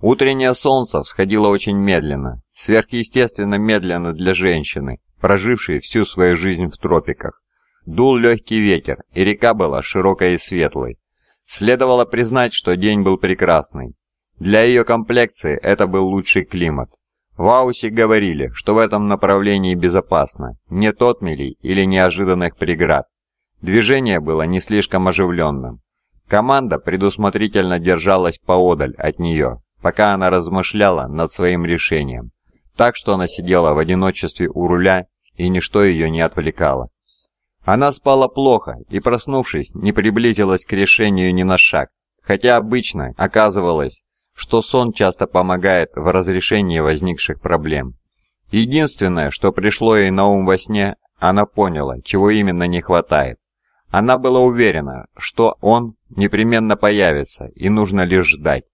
Утреннее солнце всходило очень медленно, сверхъестественно медленно для женщины, прожившей всю свою жизнь в тропиках. Дул легкий ветер, и река была широкой и светлой. Следовало признать, что день был прекрасный. Для ее комплекции это был лучший климат. В Аусе говорили, что в этом направлении безопасно, нет отмелей или неожиданных преград. Движение было не слишком оживленным. Команда предусмотрительно держалась поодаль от нее, пока она размышляла над своим решением, так что она сидела в одиночестве у руля, и ничто ее не отвлекало. Она спала плохо и, проснувшись, не приблизилась к решению ни на шаг, хотя обычно оказывалось, что сон часто помогает в разрешении возникших проблем. Единственное, что пришло ей на ум во сне, она поняла, чего именно не хватает. Она была уверена, что он непременно появится и нужно лишь ждать.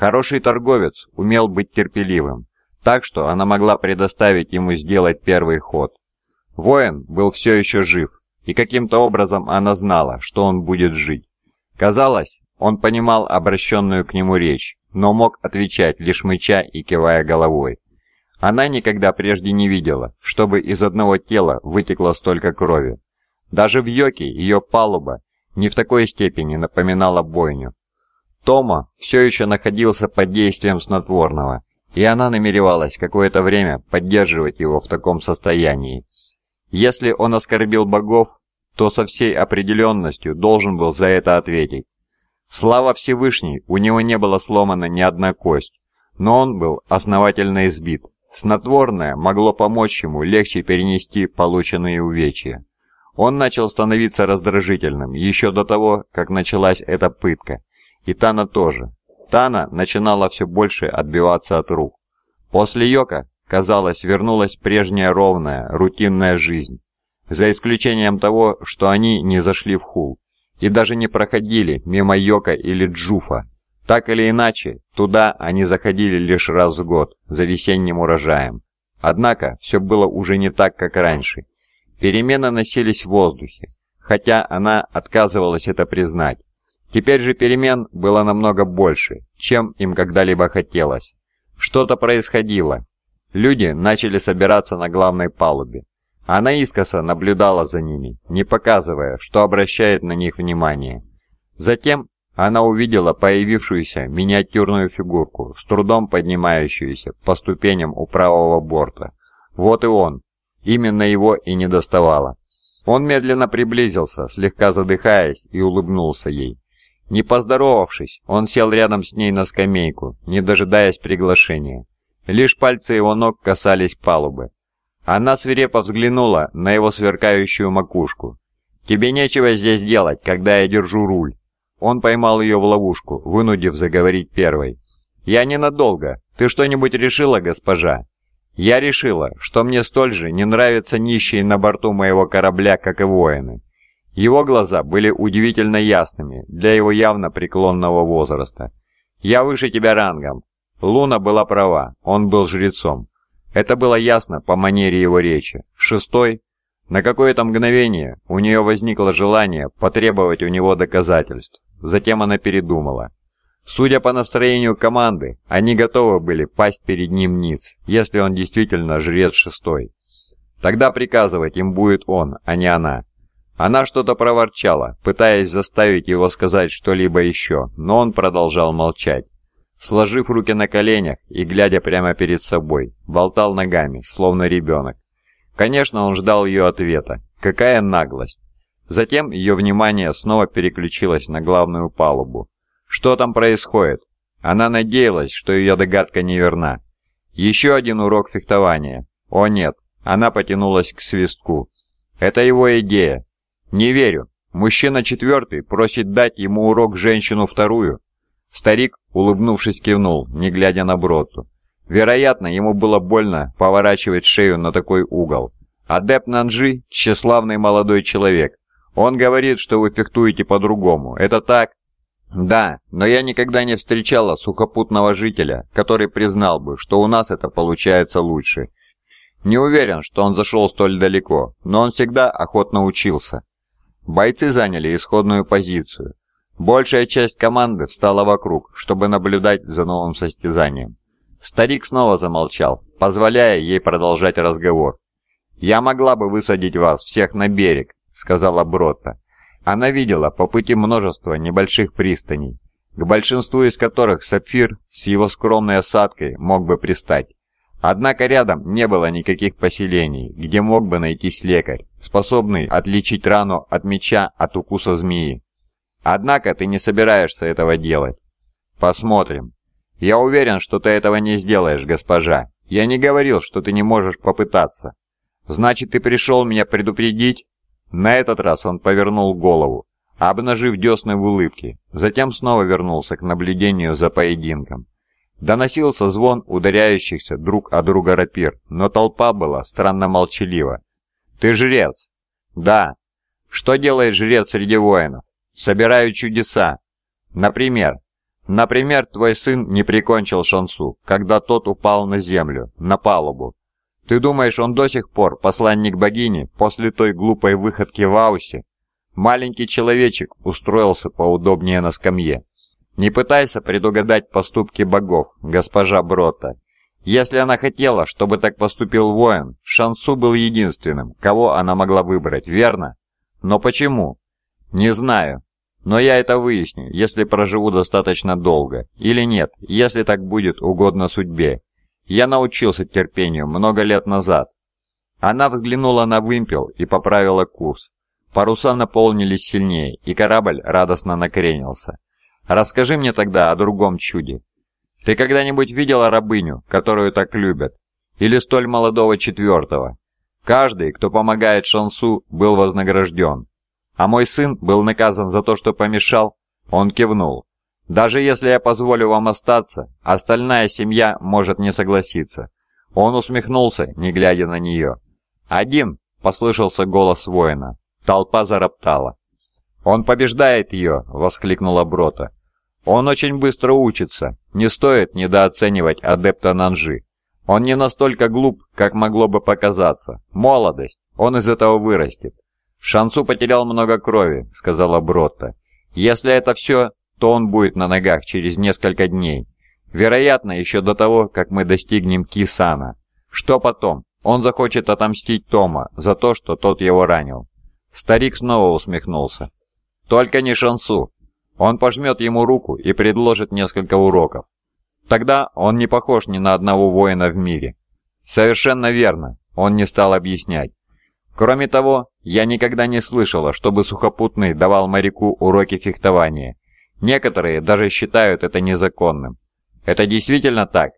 Хороший торговец умел быть терпеливым, так что она могла предоставить ему сделать первый ход. Воин был все еще жив, и каким-то образом она знала, что он будет жить. Казалось, он понимал обращенную к нему речь, но мог отвечать лишь мыча и кивая головой. Она никогда прежде не видела, чтобы из одного тела вытекло столько крови. Даже в Йоке ее палуба не в такой степени напоминала бойню. Тома все еще находился под действием снотворного, и она намеревалась какое-то время поддерживать его в таком состоянии. Если он оскорбил богов, то со всей определенностью должен был за это ответить. Слава Всевышней, у него не было сломана ни одна кость, но он был основательно избит. Снотворное могло помочь ему легче перенести полученные увечья. Он начал становиться раздражительным еще до того, как началась эта пытка, и Тана тоже. Тана начинала все больше отбиваться от рук. После Йока, казалось, вернулась прежняя ровная, рутинная жизнь. За исключением того, что они не зашли в хул и даже не проходили мимо Йока или Джуфа. Так или иначе, туда они заходили лишь раз в год, за весенним урожаем. Однако, все было уже не так, как раньше. Перемены носились в воздухе, хотя она отказывалась это признать. Теперь же перемен было намного больше, чем им когда-либо хотелось. Что-то происходило. Люди начали собираться на главной палубе. Она искоса наблюдала за ними, не показывая, что обращает на них внимание. Затем она увидела появившуюся миниатюрную фигурку, с трудом поднимающуюся по ступеням у правого борта. Вот и он. Именно его и не доставало. Он медленно приблизился, слегка задыхаясь, и улыбнулся ей. Не поздоровавшись, он сел рядом с ней на скамейку, не дожидаясь приглашения. Лишь пальцы его ног касались палубы. Она свирепо взглянула на его сверкающую макушку. «Тебе нечего здесь делать, когда я держу руль». Он поймал ее в ловушку, вынудив заговорить первой. «Я ненадолго. Ты что-нибудь решила, госпожа?» «Я решила, что мне столь же не нравятся нищие на борту моего корабля, как и воины. Его глаза были удивительно ясными для его явно преклонного возраста. «Я выше тебя рангом». Луна была права, он был жрецом. Это было ясно по манере его речи. Шестой. На какое-то мгновение у нее возникло желание потребовать у него доказательств. Затем она передумала. Судя по настроению команды, они готовы были пасть перед ним ниц, если он действительно жрец шестой. Тогда приказывать им будет он, а не она. Она что-то проворчала, пытаясь заставить его сказать что-либо еще, но он продолжал молчать. Сложив руки на коленях и глядя прямо перед собой, болтал ногами, словно ребенок. Конечно, он ждал ее ответа. Какая наглость! Затем ее внимание снова переключилось на главную палубу. Что там происходит? Она надеялась, что ее догадка неверна. Еще один урок фехтования. О нет, она потянулась к свистку. Это его идея, «Не верю. Мужчина четвертый просит дать ему урок женщину вторую». Старик, улыбнувшись, кивнул, не глядя на Броту. Вероятно, ему было больно поворачивать шею на такой угол. Адепт Нанджи – тщеславный молодой человек. Он говорит, что вы фехтуете по-другому. Это так? Да, но я никогда не встречала сухопутного жителя, который признал бы, что у нас это получается лучше. Не уверен, что он зашел столь далеко, но он всегда охотно учился. Бойцы заняли исходную позицию. Большая часть команды встала вокруг, чтобы наблюдать за новым состязанием. Старик снова замолчал, позволяя ей продолжать разговор. «Я могла бы высадить вас всех на берег», — сказала Бротта. Она видела по пути множество небольших пристаней, к большинству из которых Сапфир с его скромной осадкой мог бы пристать. Однако рядом не было никаких поселений, где мог бы найтись лекарь, способный отличить рану от меча от укуса змеи. Однако ты не собираешься этого делать. Посмотрим. Я уверен, что ты этого не сделаешь, госпожа. Я не говорил, что ты не можешь попытаться. Значит, ты пришел меня предупредить? На этот раз он повернул голову, обнажив десны в улыбке, затем снова вернулся к наблюдению за поединком. Доносился звон ударяющихся друг о друга рапир, но толпа была странно молчалива. «Ты жрец?» «Да». «Что делает жрец среди воинов?» «Собираю чудеса». «Например?» «Например, твой сын не прикончил Шансу, когда тот упал на землю, на палубу. Ты думаешь, он до сих пор посланник богини после той глупой выходки в Аусе?» Маленький человечек устроился поудобнее на скамье. Не пытайся предугадать поступки богов, госпожа Брота. Если она хотела, чтобы так поступил воин, Шансу был единственным, кого она могла выбрать, верно? Но почему? Не знаю. Но я это выясню, если проживу достаточно долго. Или нет, если так будет угодно судьбе. Я научился терпению много лет назад. Она взглянула на вымпел и поправила курс. Паруса наполнились сильнее, и корабль радостно накренился. Расскажи мне тогда о другом чуде. Ты когда-нибудь видела рабыню, которую так любят? Или столь молодого четвертого? Каждый, кто помогает Шансу, был вознагражден. А мой сын был наказан за то, что помешал? Он кивнул. Даже если я позволю вам остаться, остальная семья может не согласиться. Он усмехнулся, не глядя на нее. «Один!» — послышался голос воина. Толпа зароптала. «Он побеждает ее!» — воскликнула Брота. Он очень быстро учится, не стоит недооценивать адепта Нанжи. Он не настолько глуп, как могло бы показаться. Молодость, он из этого вырастет. Шансу потерял много крови, сказала Бротта. Если это все, то он будет на ногах через несколько дней. Вероятно, еще до того, как мы достигнем Кисана. Что потом? Он захочет отомстить Тома за то, что тот его ранил. Старик снова усмехнулся. «Только не Шансу. Он пожмет ему руку и предложит несколько уроков. Тогда он не похож ни на одного воина в мире. Совершенно верно, он не стал объяснять. Кроме того, я никогда не слышала, чтобы сухопутный давал моряку уроки фехтования. Некоторые даже считают это незаконным. Это действительно так?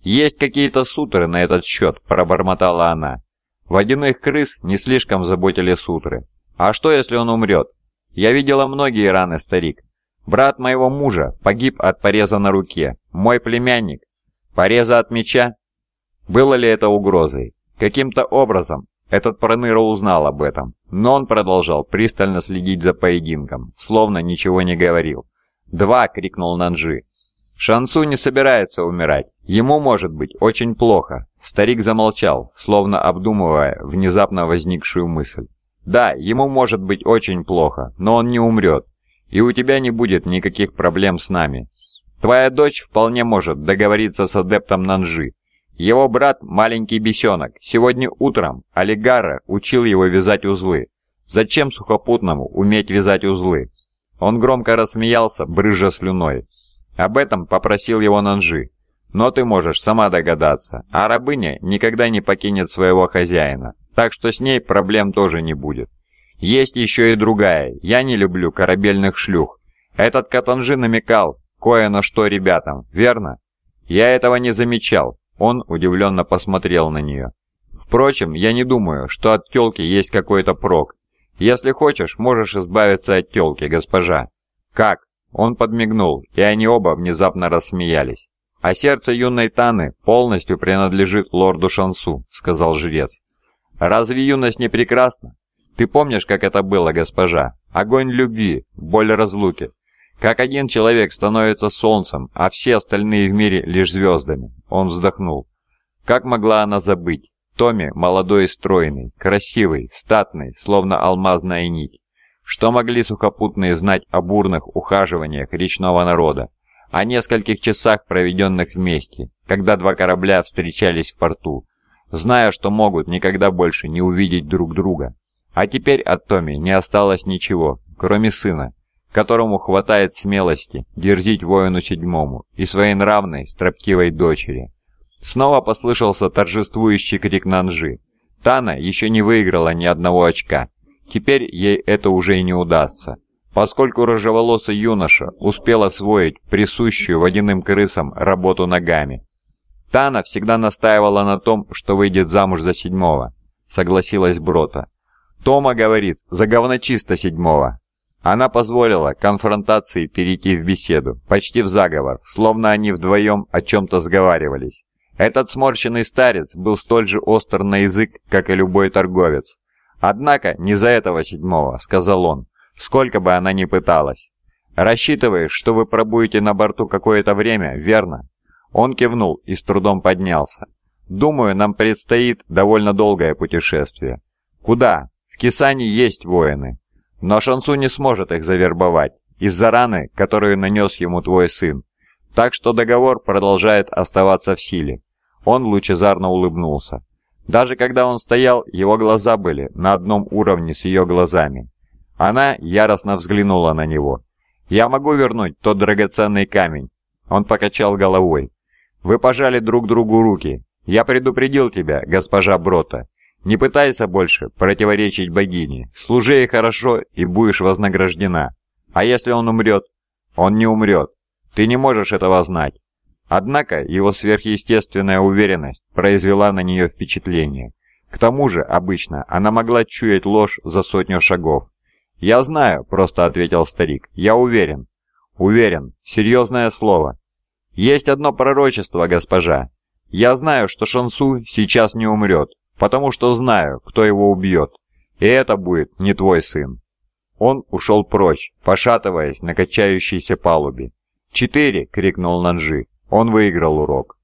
Есть какие-то сутры на этот счет, пробормотала она. Водяных крыс не слишком заботили сутры. А что, если он умрет? Я видела многие раны, старик. Брат моего мужа погиб от пореза на руке. Мой племянник. Пореза от меча? Было ли это угрозой? Каким-то образом этот Проныра узнал об этом, но он продолжал пристально следить за поединком, словно ничего не говорил. «Два!» — крикнул Нанжи. «Шансу не собирается умирать. Ему может быть очень плохо». Старик замолчал, словно обдумывая внезапно возникшую мысль. «Да, ему может быть очень плохо, но он не умрет и у тебя не будет никаких проблем с нами. Твоя дочь вполне может договориться с адептом Нанжи. Его брат – маленький бесенок. Сегодня утром Олигара учил его вязать узлы. Зачем сухопутному уметь вязать узлы? Он громко рассмеялся, брызжа слюной. Об этом попросил его Нанжи. Но ты можешь сама догадаться, а рабыня никогда не покинет своего хозяина, так что с ней проблем тоже не будет. Есть еще и другая. Я не люблю корабельных шлюх. Этот Катанжи намекал кое на что ребятам, верно? Я этого не замечал. Он удивленно посмотрел на нее. Впрочем, я не думаю, что от тёлки есть какой-то прок. Если хочешь, можешь избавиться от тёлки, госпожа. Как? Он подмигнул, и они оба внезапно рассмеялись. «А сердце юной Таны полностью принадлежит лорду Шансу», — сказал жрец. «Разве юность не прекрасна? Ты помнишь, как это было, госпожа? Огонь любви, боль разлуки. Как один человек становится солнцем, а все остальные в мире лишь звездами. Он вздохнул. Как могла она забыть? Томми молодой и стройный, красивый, статный, словно алмазная нить. Что могли сухопутные знать о бурных ухаживаниях речного народа, о нескольких часах, проведенных вместе, когда два корабля встречались в порту, зная, что могут никогда больше не увидеть друг друга. А теперь от Томи не осталось ничего, кроме сына, которому хватает смелости дерзить воину седьмому и своей нравной, строптивой дочери. Снова послышался торжествующий крик Нанжи. Тана еще не выиграла ни одного очка. Теперь ей это уже и не удастся, поскольку рыжеволосый юноша успел освоить присущую водяным крысам работу ногами. Тана всегда настаивала на том, что выйдет замуж за седьмого, согласилась Брота. Тома говорит, за говночисто седьмого. Она позволила конфронтации перейти в беседу, почти в заговор, словно они вдвоем о чем-то сговаривались. Этот сморщенный старец был столь же остр на язык, как и любой торговец. «Однако не за этого седьмого», — сказал он, — «сколько бы она ни пыталась». «Рассчитываешь, что вы пробудете на борту какое-то время, верно?» Он кивнул и с трудом поднялся. «Думаю, нам предстоит довольно долгое путешествие». «Куда? В Кисане есть воины. Но Шансу не сможет их завербовать из-за раны, которую нанес ему твой сын. Так что договор продолжает оставаться в силе». Он лучезарно улыбнулся. Даже когда он стоял, его глаза были на одном уровне с ее глазами. Она яростно взглянула на него. «Я могу вернуть тот драгоценный камень?» Он покачал головой. Вы пожали друг другу руки. Я предупредил тебя, госпожа Брота. Не пытайся больше противоречить богине. Служи ей хорошо и будешь вознаграждена. А если он умрет? Он не умрет. Ты не можешь этого знать. Однако его сверхъестественная уверенность произвела на нее впечатление. К тому же, обычно, она могла чуять ложь за сотню шагов. «Я знаю», — просто ответил старик. «Я уверен». «Уверен. Серьезное слово. «Есть одно пророчество, госпожа. Я знаю, что Шансу сейчас не умрет, потому что знаю, кто его убьет. И это будет не твой сын». Он ушел прочь, пошатываясь на качающейся палубе. «Четыре!» — крикнул Нанжи. Он выиграл урок.